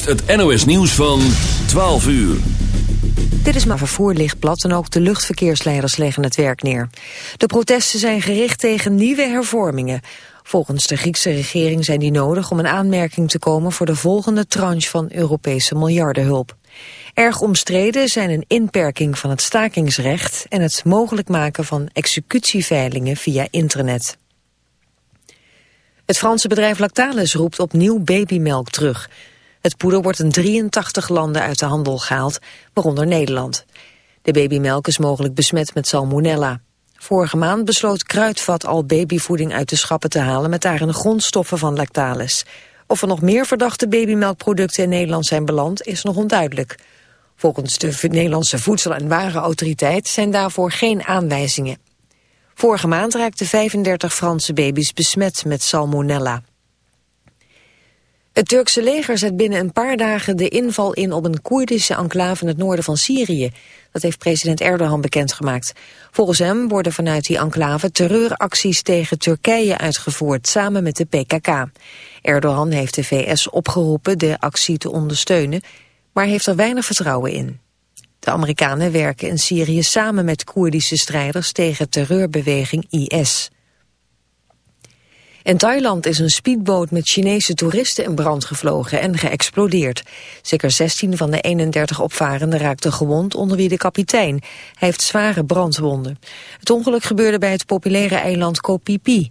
het NOS nieuws van 12 uur. Dit is maar vervoer ligt plat en ook de luchtverkeersleiders leggen het werk neer. De protesten zijn gericht tegen nieuwe hervormingen. Volgens de Griekse regering zijn die nodig om een aanmerking te komen voor de volgende tranche van Europese miljardenhulp. Erg omstreden zijn een inperking van het stakingsrecht en het mogelijk maken van executieveilingen via internet. Het Franse bedrijf Lactalis roept opnieuw babymelk terug. Het poeder wordt in 83 landen uit de handel gehaald, waaronder Nederland. De babymelk is mogelijk besmet met salmonella. Vorige maand besloot Kruidvat al babyvoeding uit de schappen te halen... met daarin grondstoffen van Lactalis. Of er nog meer verdachte babymelkproducten in Nederland zijn beland... is nog onduidelijk. Volgens de Nederlandse Voedsel- en Warenautoriteit... zijn daarvoor geen aanwijzingen. Vorige maand raakten 35 Franse baby's besmet met salmonella. Het Turkse leger zet binnen een paar dagen de inval in op een Koerdische enclave in het noorden van Syrië. Dat heeft president Erdogan bekendgemaakt. Volgens hem worden vanuit die enclave terreuracties tegen Turkije uitgevoerd, samen met de PKK. Erdogan heeft de VS opgeroepen de actie te ondersteunen, maar heeft er weinig vertrouwen in. De Amerikanen werken in Syrië samen met Koerdische strijders tegen terreurbeweging IS. In Thailand is een speedboot met Chinese toeristen in brand gevlogen en geëxplodeerd. Zeker 16 van de 31 opvarenden raakten gewond, onder wie de kapitein. Hij heeft zware brandwonden. Het ongeluk gebeurde bij het populaire eiland Koh Phi Phi.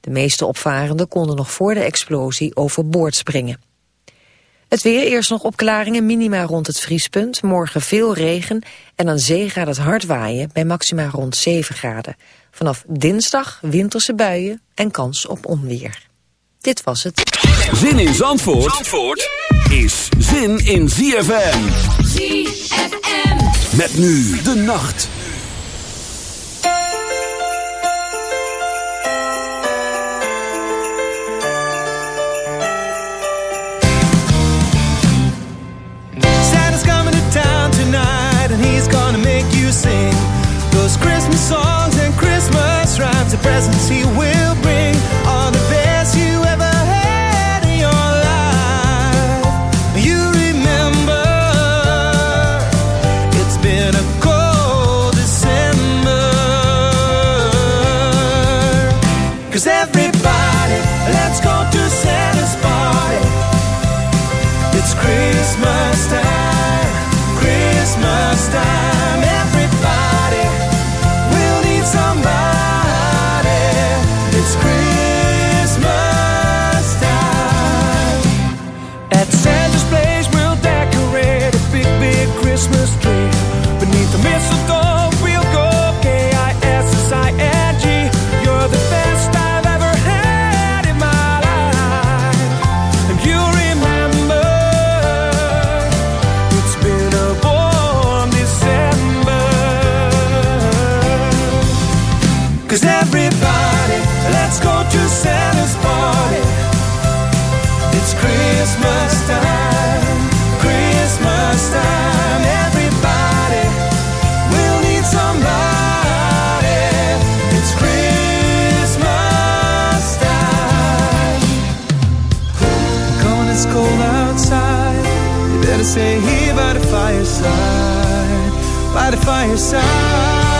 De meeste opvarenden konden nog voor de explosie overboord springen. Het weer, eerst nog opklaringen, minima rond het vriespunt. Morgen veel regen en aan zee gaat het hard waaien bij maxima rond 7 graden. Vanaf dinsdag winterse buien en kans op onweer. Dit was het. Zin in Zandvoort, Zandvoort is zin in ZFM. ZFM. Met nu de nacht. Better stay here by the fireside, by the fireside.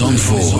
Zandvoort.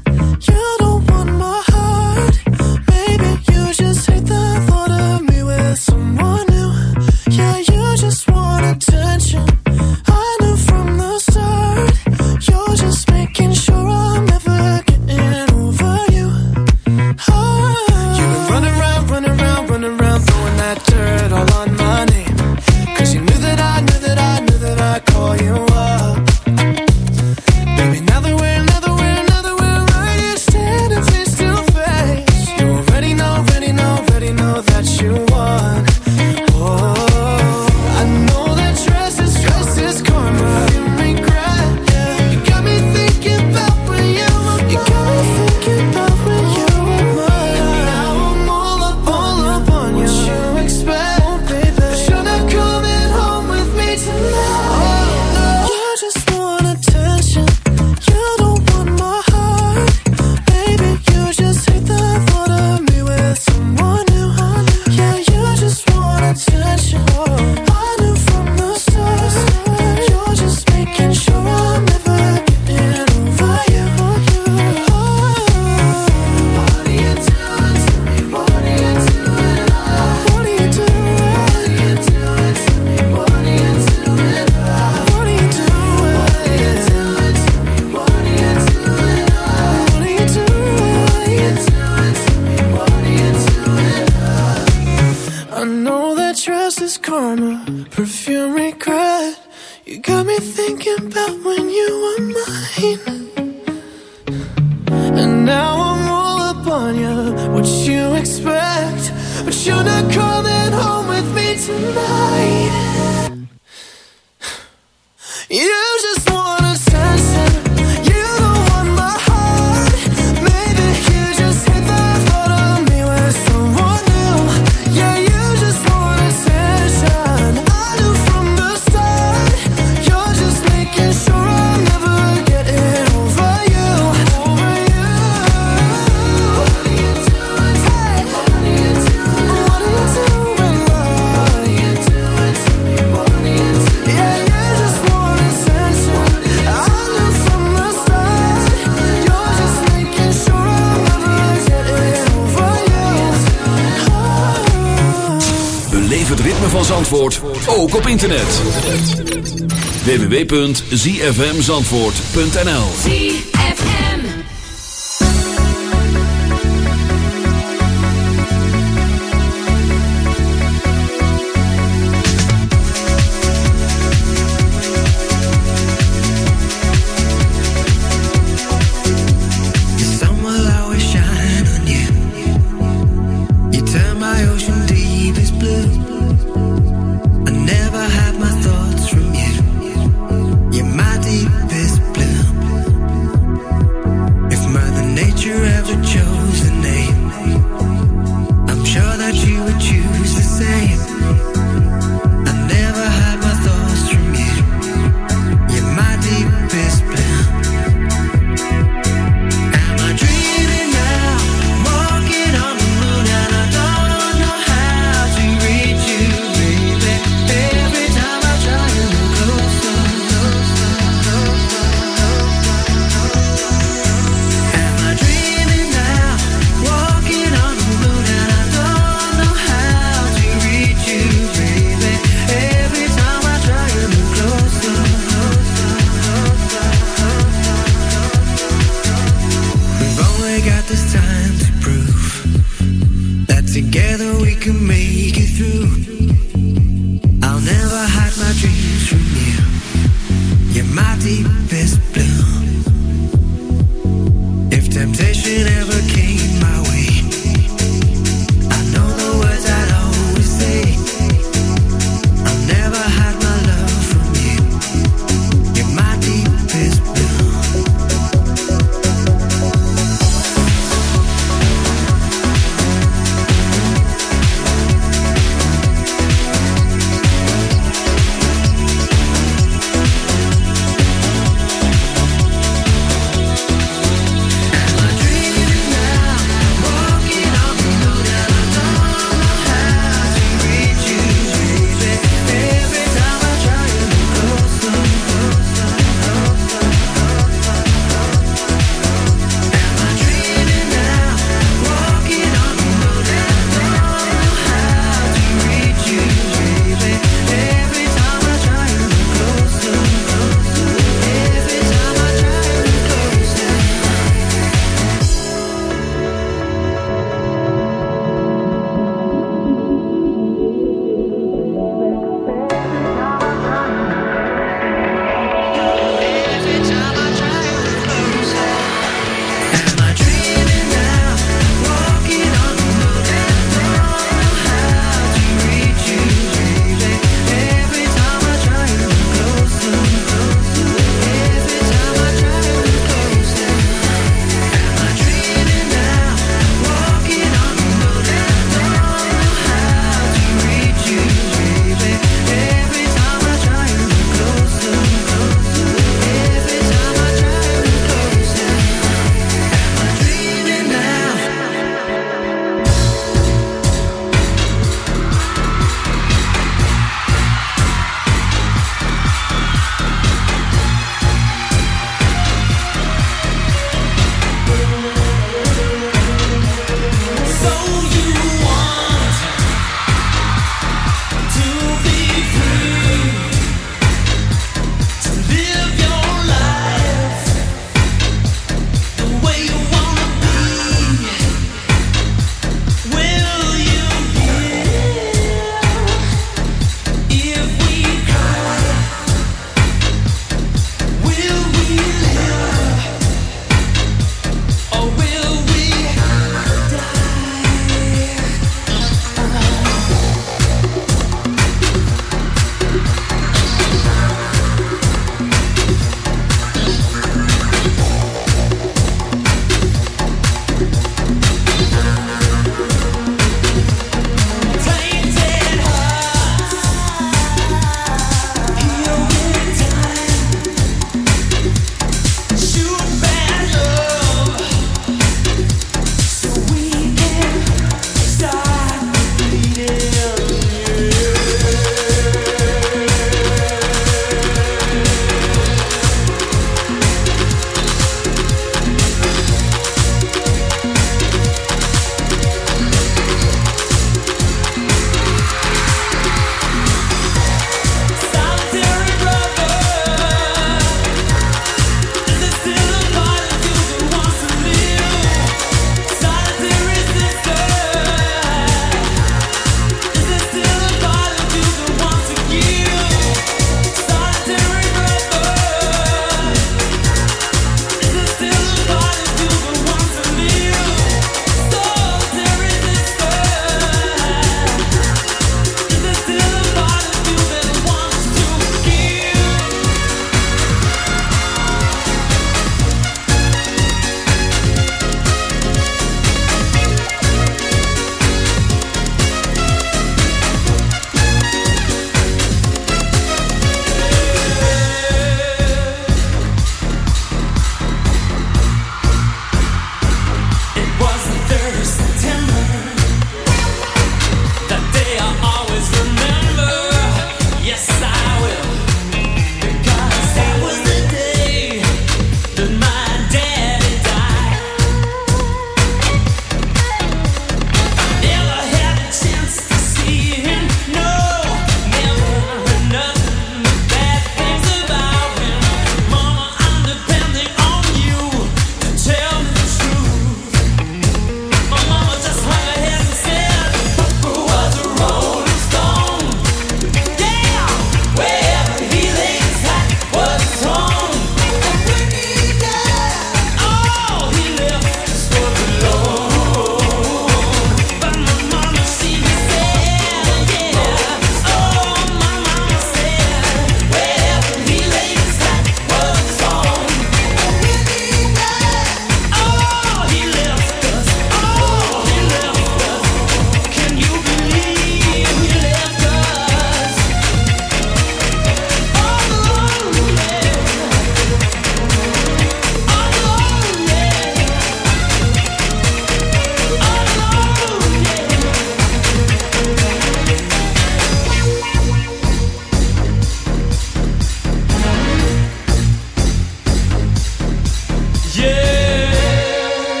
www.zfmzandvoort.nl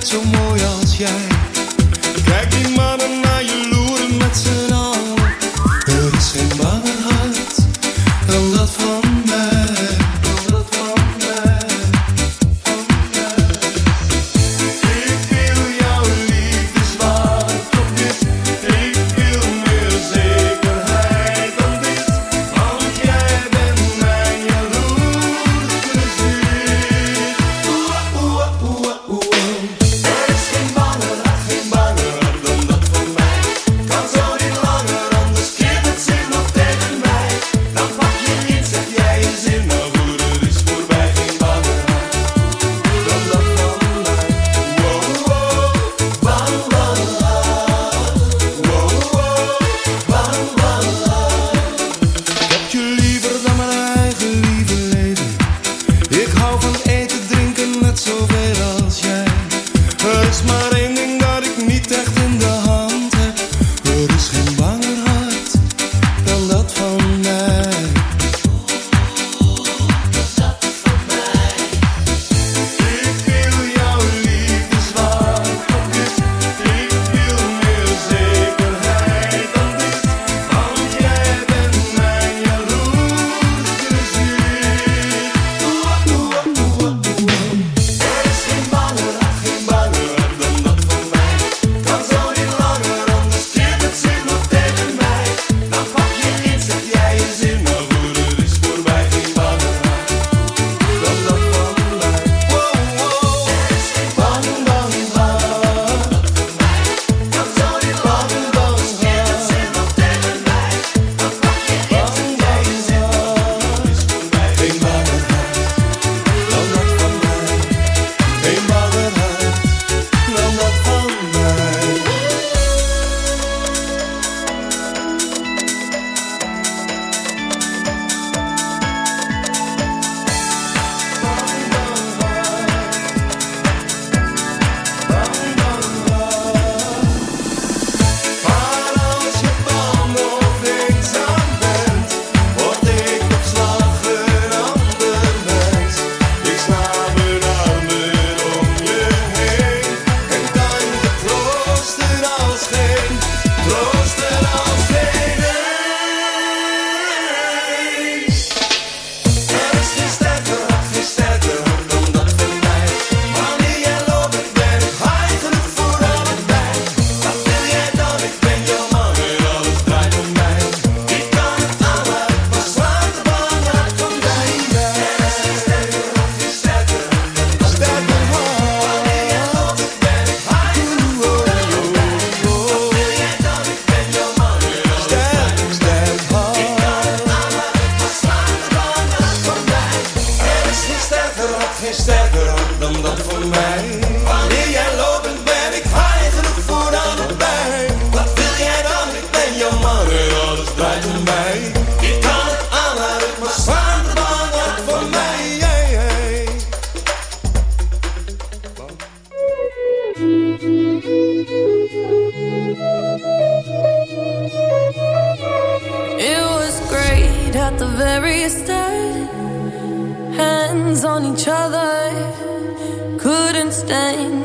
周末要起来。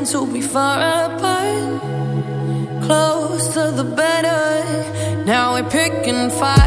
to be far apart. Closer the better. Now we're picking fights.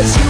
Cause you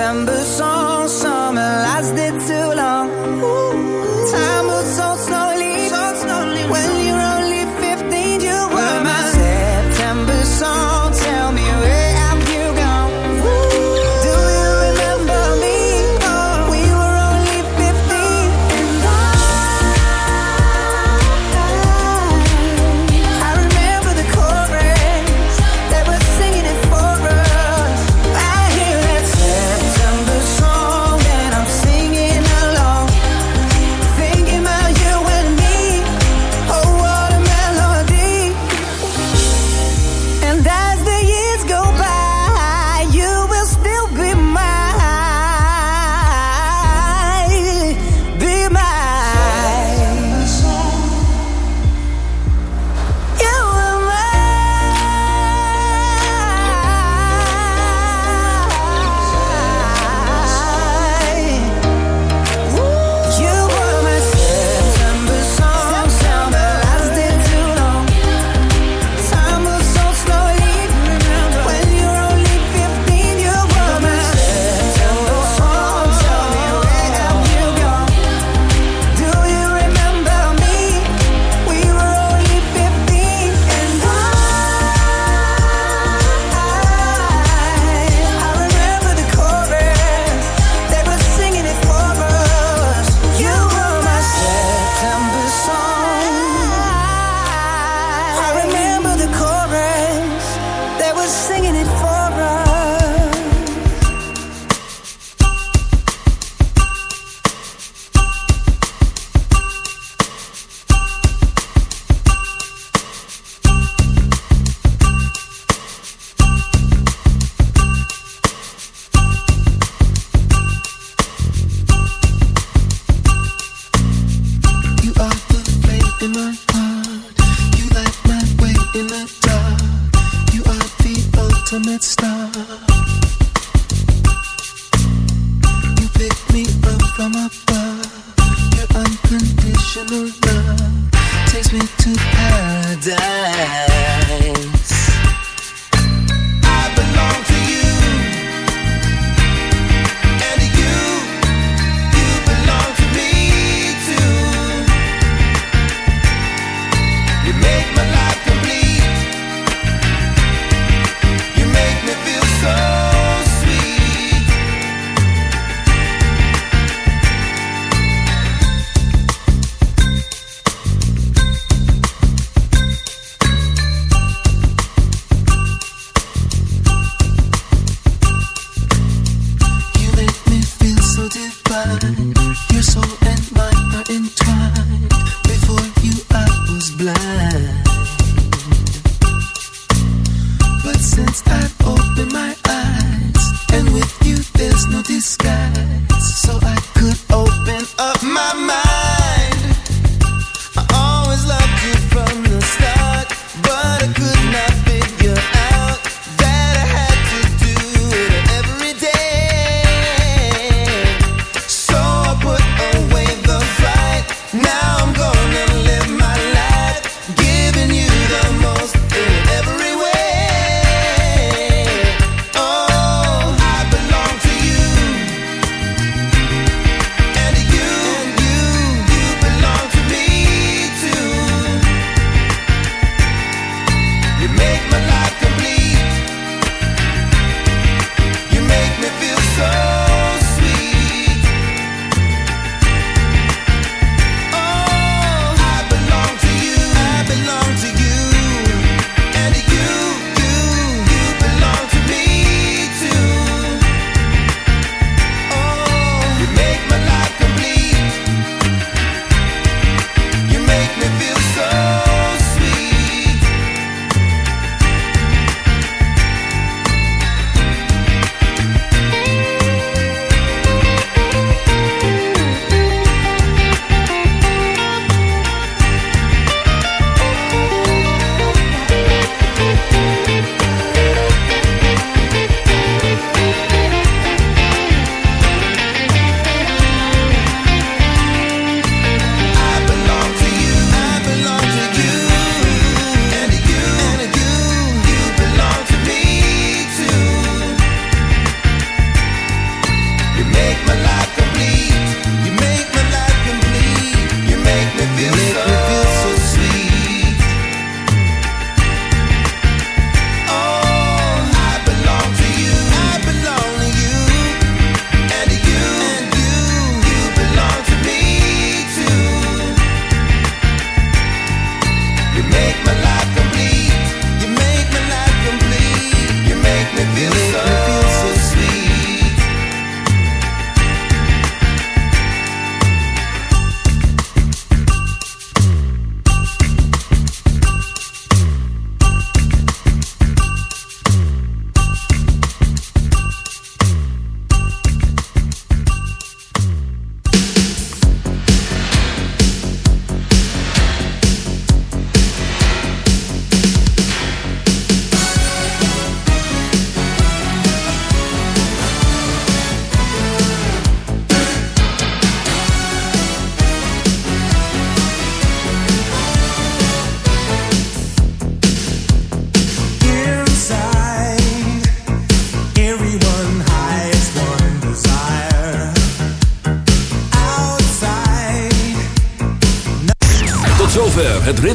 December song